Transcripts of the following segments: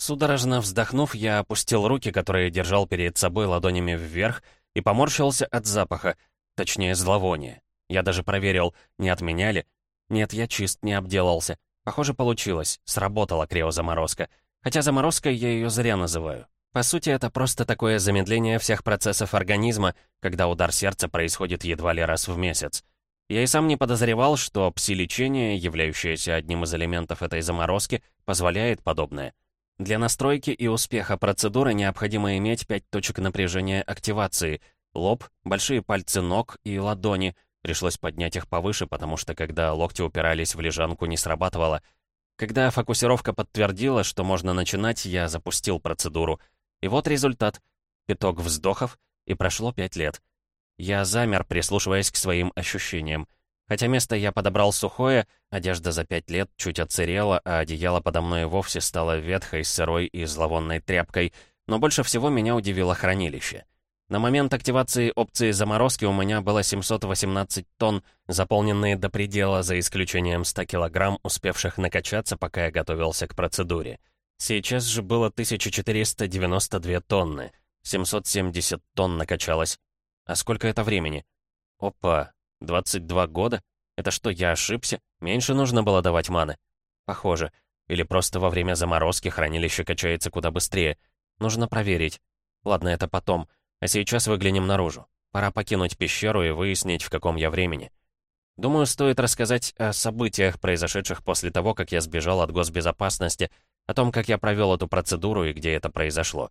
Судорожно вздохнув, я опустил руки, которые держал перед собой ладонями вверх, и поморщился от запаха, точнее зловония. Я даже проверил, не отменяли. Нет, я чист, не обделался. Похоже, получилось. Сработала криозаморозка. Хотя заморозкой я ее зря называю. По сути, это просто такое замедление всех процессов организма, когда удар сердца происходит едва ли раз в месяц. Я и сам не подозревал, что пси-лечение, являющееся одним из элементов этой заморозки, позволяет подобное. Для настройки и успеха процедуры необходимо иметь пять точек напряжения активации — лоб, большие пальцы ног и ладони. Пришлось поднять их повыше, потому что когда локти упирались в лежанку, не срабатывало. Когда фокусировка подтвердила, что можно начинать, я запустил процедуру. И вот результат. Пяток вздохов, и прошло пять лет. Я замер, прислушиваясь к своим ощущениям. Хотя место я подобрал сухое, одежда за пять лет чуть отсырела, а одеяло подо мной вовсе стало ветхой, сырой и зловонной тряпкой, но больше всего меня удивило хранилище. На момент активации опции заморозки у меня было 718 тонн, заполненные до предела, за исключением 100 килограмм, успевших накачаться, пока я готовился к процедуре. Сейчас же было 1492 тонны. 770 тонн накачалось. А сколько это времени? Опа, 22 года? Это что, я ошибся? Меньше нужно было давать маны? Похоже. Или просто во время заморозки хранилище качается куда быстрее. Нужно проверить. Ладно, это потом. А сейчас выглянем наружу. Пора покинуть пещеру и выяснить, в каком я времени. Думаю, стоит рассказать о событиях, произошедших после того, как я сбежал от госбезопасности, о том, как я провел эту процедуру и где это произошло.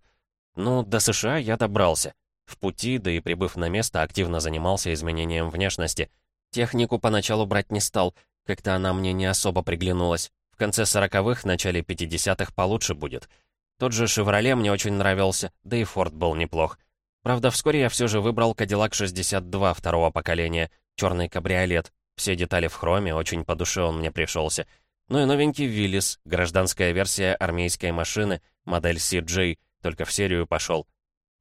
Ну, до США я добрался. В пути, да и прибыв на место, активно занимался изменением внешности. Технику поначалу брать не стал, как-то она мне не особо приглянулась. В конце сороковых, начале пятидесятых получше будет. Тот же «Шевроле» мне очень нравился, да и «Форд» был неплох. Правда, вскоре я все же выбрал «Кадиллак 62» второго поколения, черный кабриолет. Все детали в хроме, очень по душе он мне пришелся. Ну и новенький «Виллис», гражданская версия армейской машины, модель CJ, только в серию пошел.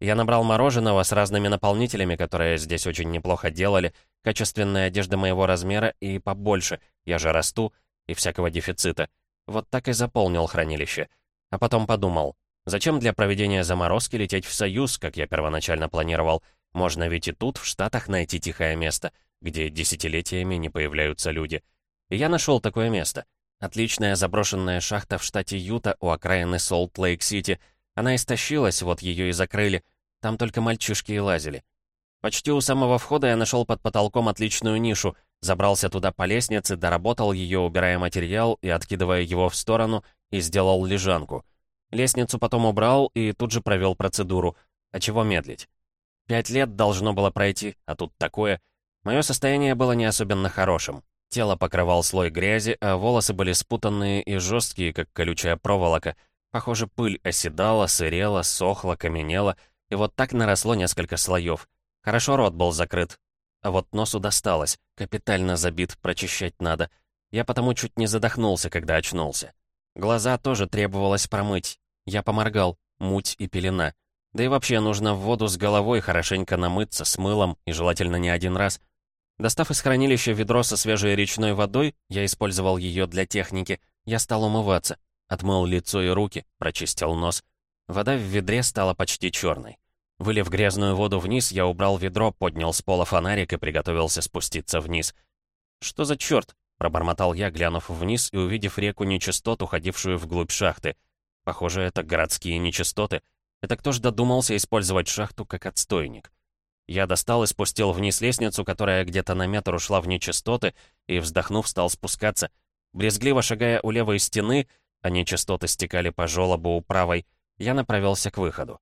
Я набрал мороженого с разными наполнителями, которые здесь очень неплохо делали, качественная одежда моего размера и побольше, я же расту, и всякого дефицита. Вот так и заполнил хранилище. А потом подумал, зачем для проведения заморозки лететь в Союз, как я первоначально планировал? Можно ведь и тут, в Штатах, найти тихое место, где десятилетиями не появляются люди. И я нашел такое место. Отличная заброшенная шахта в штате Юта у окраины Солт-Лейк-Сити — она истощилась, вот ее и закрыли. Там только мальчишки и лазили. Почти у самого входа я нашел под потолком отличную нишу, забрался туда по лестнице, доработал ее, убирая материал и откидывая его в сторону, и сделал лежанку. Лестницу потом убрал и тут же провел процедуру. А чего медлить? Пять лет должно было пройти, а тут такое. Мое состояние было не особенно хорошим. Тело покрывал слой грязи, а волосы были спутанные и жесткие, как колючая проволока — Похоже, пыль оседала, сырела, сохла, каменела, и вот так наросло несколько слоев. Хорошо рот был закрыт. А вот носу досталось, капитально забит, прочищать надо. Я потому чуть не задохнулся, когда очнулся. Глаза тоже требовалось промыть. Я поморгал, муть и пелена. Да и вообще нужно в воду с головой хорошенько намыться, с мылом, и желательно не один раз. Достав из хранилища ведро со свежей речной водой, я использовал ее для техники, я стал умываться. Отмыл лицо и руки, прочистил нос. Вода в ведре стала почти черной. Вылив грязную воду вниз, я убрал ведро, поднял с пола фонарик и приготовился спуститься вниз. «Что за черт?» — пробормотал я, глянув вниз и увидев реку нечистот, уходившую вглубь шахты. Похоже, это городские нечистоты. Это кто ж додумался использовать шахту как отстойник? Я достал и спустил вниз лестницу, которая где-то на метр ушла в нечистоты, и, вздохнув, стал спускаться. Брезгливо шагая у левой стены, они частоты стекали по желобу у правой. Я направился к выходу.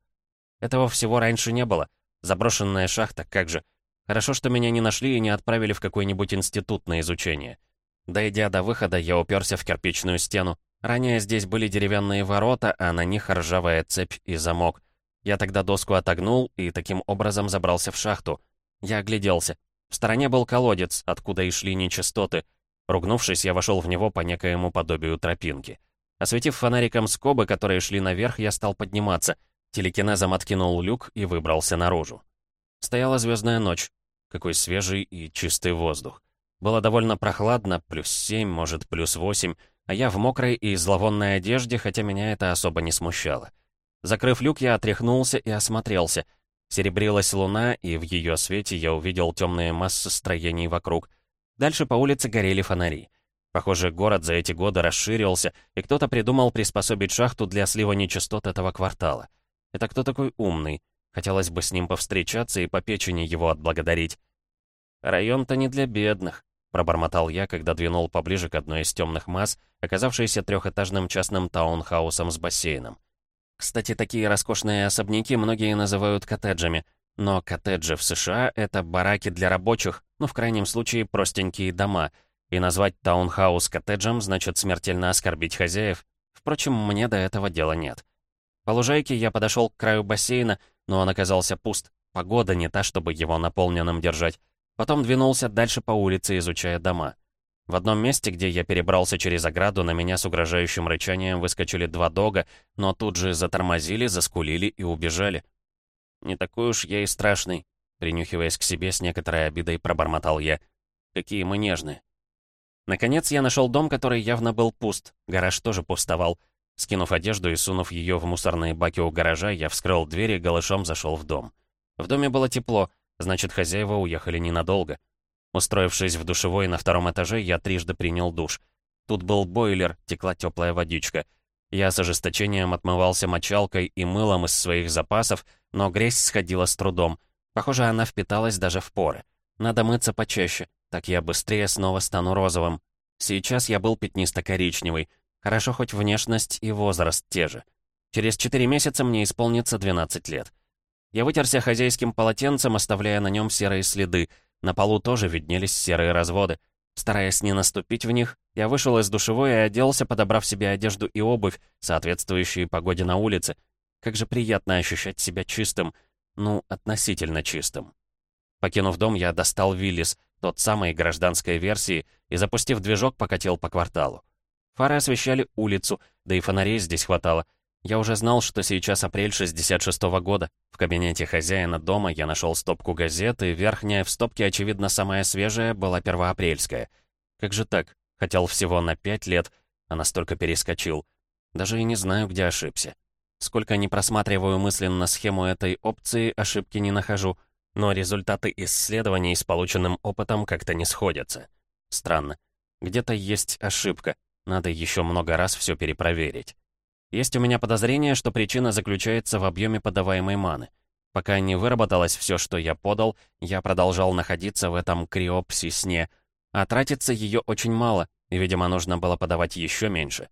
Этого всего раньше не было. Заброшенная шахта, как же. Хорошо, что меня не нашли и не отправили в какой-нибудь институт на изучение. Дойдя до выхода, я уперся в кирпичную стену. Ранее здесь были деревянные ворота, а на них ржавая цепь и замок. Я тогда доску отогнул и таким образом забрался в шахту. Я огляделся. В стороне был колодец, откуда и шли нечистоты. Ругнувшись, я вошел в него по некоему подобию тропинки. Осветив фонариком скобы, которые шли наверх, я стал подниматься. Телекинезом откинул люк и выбрался наружу. Стояла звездная ночь. Какой свежий и чистый воздух. Было довольно прохладно, плюс семь, может, плюс восемь. а я в мокрой и зловонной одежде, хотя меня это особо не смущало. Закрыв люк, я отряхнулся и осмотрелся. Серебрилась луна, и в ее свете я увидел темные массы строений вокруг. Дальше по улице горели фонари. Похоже, город за эти годы расширился, и кто-то придумал приспособить шахту для слива нечистот этого квартала. Это кто такой умный? Хотелось бы с ним повстречаться и по печени его отблагодарить. «Район-то не для бедных», — пробормотал я, когда двинул поближе к одной из темных масс, оказавшейся трехэтажным частным таунхаусом с бассейном. Кстати, такие роскошные особняки многие называют коттеджами, но коттеджи в США — это бараки для рабочих, ну, в крайнем случае, простенькие дома — и назвать таунхаус коттеджем значит смертельно оскорбить хозяев. Впрочем, мне до этого дела нет. По лужайке я подошел к краю бассейна, но он оказался пуст. Погода не та, чтобы его наполненным держать. Потом двинулся дальше по улице, изучая дома. В одном месте, где я перебрался через ограду, на меня с угрожающим рычанием выскочили два дога, но тут же затормозили, заскулили и убежали. «Не такой уж я и страшный», — принюхиваясь к себе с некоторой обидой, пробормотал я. «Какие мы нежные». Наконец я нашел дом, который явно был пуст. Гараж тоже пустовал. Скинув одежду и сунув ее в мусорные баки у гаража, я вскрыл дверь и голышом зашел в дом. В доме было тепло, значит, хозяева уехали ненадолго. Устроившись в душевой на втором этаже, я трижды принял душ. Тут был бойлер, текла теплая водичка. Я с ожесточением отмывался мочалкой и мылом из своих запасов, но грязь сходила с трудом. Похоже, она впиталась даже в поры. Надо мыться почаще, так я быстрее снова стану розовым. Сейчас я был пятнисто-коричневый. Хорошо хоть внешность и возраст те же. Через 4 месяца мне исполнится 12 лет. Я вытерся хозяйским полотенцем, оставляя на нем серые следы. На полу тоже виднелись серые разводы. Стараясь не наступить в них, я вышел из душевой и оделся, подобрав себе одежду и обувь, соответствующие погоде на улице. Как же приятно ощущать себя чистым. Ну, относительно чистым. Покинув дом, я достал Виллис, тот самой гражданской версии, и, запустив движок, покатил по кварталу. Фары освещали улицу, да и фонарей здесь хватало. Я уже знал, что сейчас апрель 66 -го года. В кабинете хозяина дома я нашел стопку газет, и верхняя в стопке, очевидно, самая свежая, была первоапрельская. Как же так? Хотел всего на пять лет, а настолько перескочил. Даже и не знаю, где ошибся. Сколько не просматриваю мысленно схему этой опции, ошибки не нахожу. Но результаты исследований с полученным опытом как-то не сходятся. Странно. Где-то есть ошибка. Надо еще много раз все перепроверить. Есть у меня подозрение, что причина заключается в объеме подаваемой маны. Пока не выработалось все, что я подал, я продолжал находиться в этом криопси-сне, а тратиться ее очень мало, и, видимо, нужно было подавать еще меньше.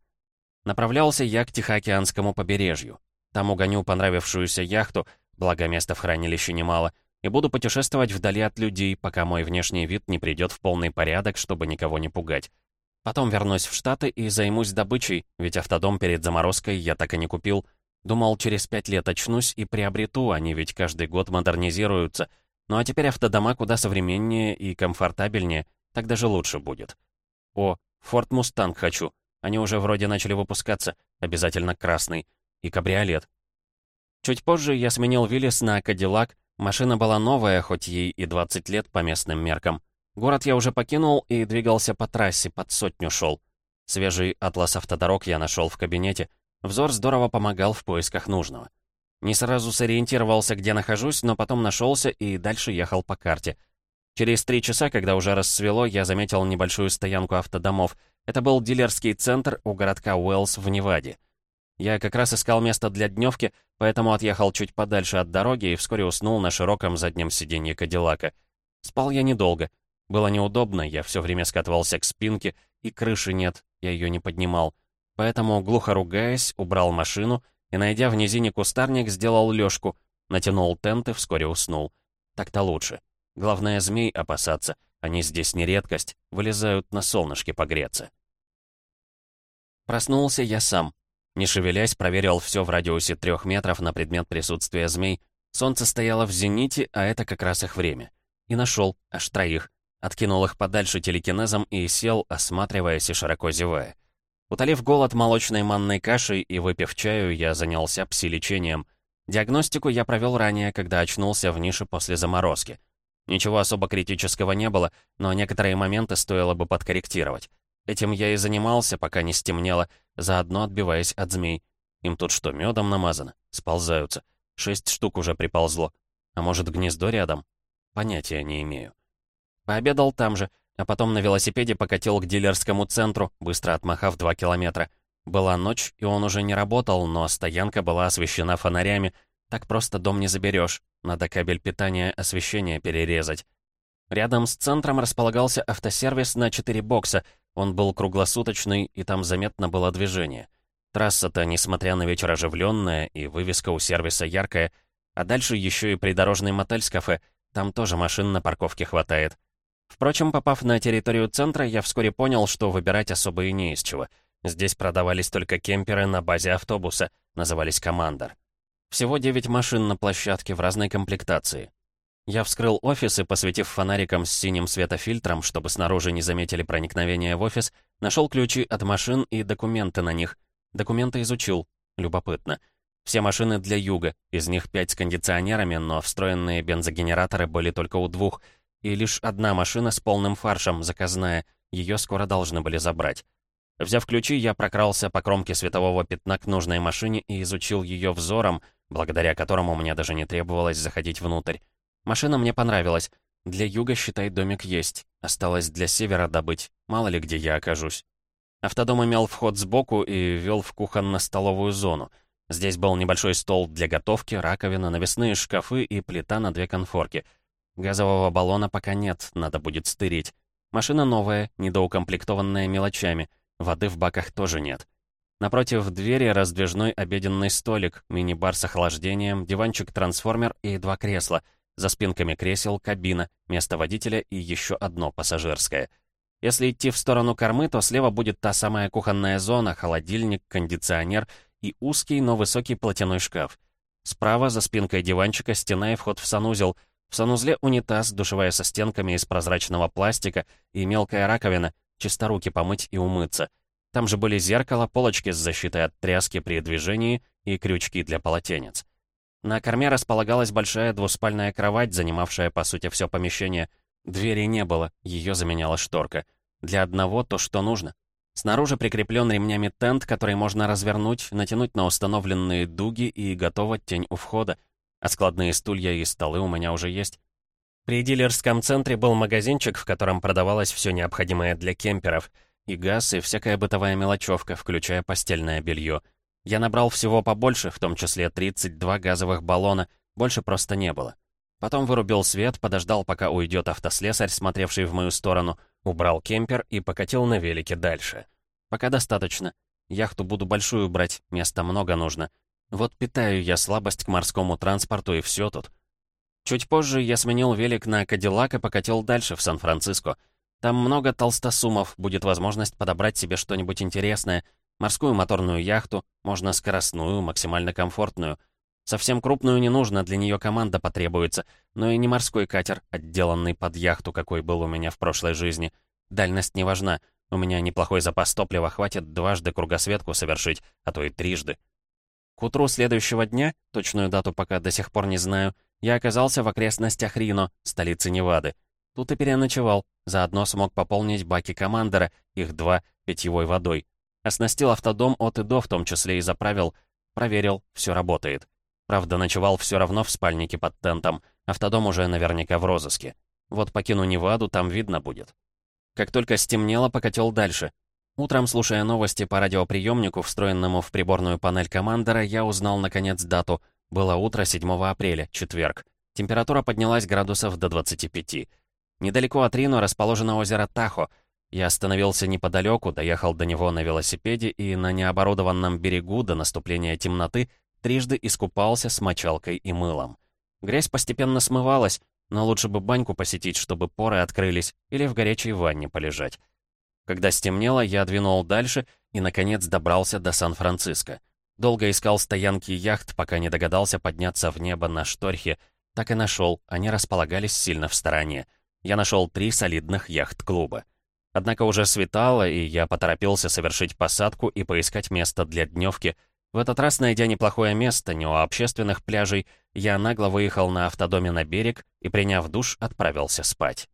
Направлялся я к Тихоокеанскому побережью. Там угоню понравившуюся яхту, благо места в хранилище немало — и буду путешествовать вдали от людей, пока мой внешний вид не придет в полный порядок, чтобы никого не пугать. Потом вернусь в Штаты и займусь добычей, ведь автодом перед заморозкой я так и не купил. Думал, через пять лет очнусь и приобрету, они ведь каждый год модернизируются. Ну а теперь автодома куда современнее и комфортабельнее, так даже лучше будет. О, Форд Мустанг хочу. Они уже вроде начали выпускаться, обязательно красный. И кабриолет. Чуть позже я сменил Виллис на Кадиллак, Машина была новая, хоть ей и 20 лет по местным меркам. Город я уже покинул и двигался по трассе, под сотню шел. Свежий атлас автодорог я нашел в кабинете. Взор здорово помогал в поисках нужного. Не сразу сориентировался, где нахожусь, но потом нашелся и дальше ехал по карте. Через три часа, когда уже рассвело, я заметил небольшую стоянку автодомов. Это был дилерский центр у городка Уэллс в Неваде. Я как раз искал место для дневки, поэтому отъехал чуть подальше от дороги и вскоре уснул на широком заднем сиденье Кадиллака. Спал я недолго. Было неудобно, я все время скатывался к спинке, и крыши нет, я ее не поднимал. Поэтому, глухо ругаясь, убрал машину и, найдя в низине кустарник, сделал лёжку, натянул тент и вскоре уснул. Так-то лучше. Главное, змей опасаться. Они здесь не редкость, вылезают на солнышке погреться. Проснулся я сам. Не шевелясь, проверил все в радиусе трех метров на предмет присутствия змей. Солнце стояло в зените, а это как раз их время. И нашел, аж троих. Откинул их подальше телекинезом и сел, осматриваясь и широко зевая. Утолив голод молочной манной кашей и выпив чаю, я занялся пси-лечением. Диагностику я провел ранее, когда очнулся в нише после заморозки. Ничего особо критического не было, но некоторые моменты стоило бы подкорректировать. Этим я и занимался, пока не стемнело, заодно отбиваясь от змей. Им тут что, медом намазано? Сползаются. Шесть штук уже приползло. А может, гнездо рядом? Понятия не имею. Пообедал там же, а потом на велосипеде покатил к дилерскому центру, быстро отмахав два километра. Была ночь, и он уже не работал, но стоянка была освещена фонарями. Так просто дом не заберешь. Надо кабель питания освещения перерезать. Рядом с центром располагался автосервис на четыре бокса. Он был круглосуточный, и там заметно было движение. Трасса-то, несмотря на вечер оживленная, и вывеска у сервиса яркая, а дальше еще и придорожный мотель с кафе, там тоже машин на парковке хватает. Впрочем, попав на территорию центра, я вскоре понял, что выбирать особо и не из чего. Здесь продавались только кемперы на базе автобуса, назывались «Командор». Всего девять машин на площадке в разной комплектации. Я вскрыл офис и, посветив фонариком с синим светофильтром, чтобы снаружи не заметили проникновение в офис, нашел ключи от машин и документы на них. Документы изучил. Любопытно. Все машины для юга, из них пять с кондиционерами, но встроенные бензогенераторы были только у двух, и лишь одна машина с полным фаршем, заказная, ее скоро должны были забрать. Взяв ключи, я прокрался по кромке светового пятна к нужной машине и изучил ее взором, благодаря которому мне даже не требовалось заходить внутрь. Машина мне понравилась. Для юга, считай, домик есть. Осталось для севера добыть. Мало ли где я окажусь. Автодом имел вход сбоку и вел в кухонно-столовую зону. Здесь был небольшой стол для готовки, раковина, навесные шкафы и плита на две конфорки. Газового баллона пока нет, надо будет стырить. Машина новая, недоукомплектованная мелочами. Воды в баках тоже нет. Напротив двери раздвижной обеденный столик, мини-бар с охлаждением, диванчик-трансформер и два кресла. За спинками кресел кабина, место водителя и еще одно пассажирское. Если идти в сторону кормы, то слева будет та самая кухонная зона, холодильник, кондиционер и узкий, но высокий платяной шкаф. Справа, за спинкой диванчика, стена и вход в санузел. В санузле унитаз, душевая со стенками из прозрачного пластика и мелкая раковина, чисто руки помыть и умыться. Там же были зеркало, полочки с защитой от тряски при движении и крючки для полотенец. На корме располагалась большая двуспальная кровать, занимавшая, по сути, все помещение. Двери не было, ее заменяла шторка. Для одного то, что нужно. Снаружи прикреплен ремнями тент, который можно развернуть, натянуть на установленные дуги и готова тень у входа. А складные стулья и столы у меня уже есть. При дилерском центре был магазинчик, в котором продавалось все необходимое для кемперов. И газ, и всякая бытовая мелочевка, включая постельное белье. Я набрал всего побольше, в том числе 32 газовых баллона, больше просто не было. Потом вырубил свет, подождал, пока уйдет автослесарь, смотревший в мою сторону, убрал кемпер и покатил на велике дальше. Пока достаточно. Яхту буду большую брать, места много нужно. Вот питаю я слабость к морскому транспорту и все тут. Чуть позже я сменил велик на Кадиллак и покатил дальше, в Сан-Франциско. Там много толстосумов, будет возможность подобрать себе что-нибудь интересное. Морскую моторную яхту, можно скоростную, максимально комфортную. Совсем крупную не нужно, для нее команда потребуется, но и не морской катер, отделанный под яхту, какой был у меня в прошлой жизни. Дальность не важна, у меня неплохой запас топлива, хватит дважды кругосветку совершить, а то и трижды. К утру следующего дня, точную дату пока до сих пор не знаю, я оказался в окрестностях Рино, столицы Невады. Тут и переночевал, заодно смог пополнить баки командора, их два, питьевой водой. Оснастил автодом от и до, в том числе и заправил. Проверил, все работает. Правда, ночевал все равно в спальнике под тентом. Автодом уже наверняка в розыске. Вот покину Неваду, там видно будет. Как только стемнело, покатил дальше. Утром, слушая новости по радиоприемнику, встроенному в приборную панель командора, я узнал, наконец, дату — было утро 7 апреля, четверг. Температура поднялась градусов до 25. Недалеко от Рино расположено озеро Тахо. Я остановился неподалеку, доехал до него на велосипеде и на необорудованном берегу до наступления темноты трижды искупался с мочалкой и мылом. Грязь постепенно смывалась, но лучше бы баньку посетить, чтобы поры открылись, или в горячей ванне полежать. Когда стемнело, я двинул дальше и, наконец, добрался до Сан-Франциско. Долго искал стоянки яхт, пока не догадался подняться в небо на шторхе. Так и нашел, они располагались сильно в стороне. Я нашел три солидных яхт-клуба. Однако уже светало, и я поторопился совершить посадку и поискать место для дневки. В этот раз, найдя неплохое место, не у общественных пляжей, я нагло выехал на автодоме на берег и, приняв душ, отправился спать.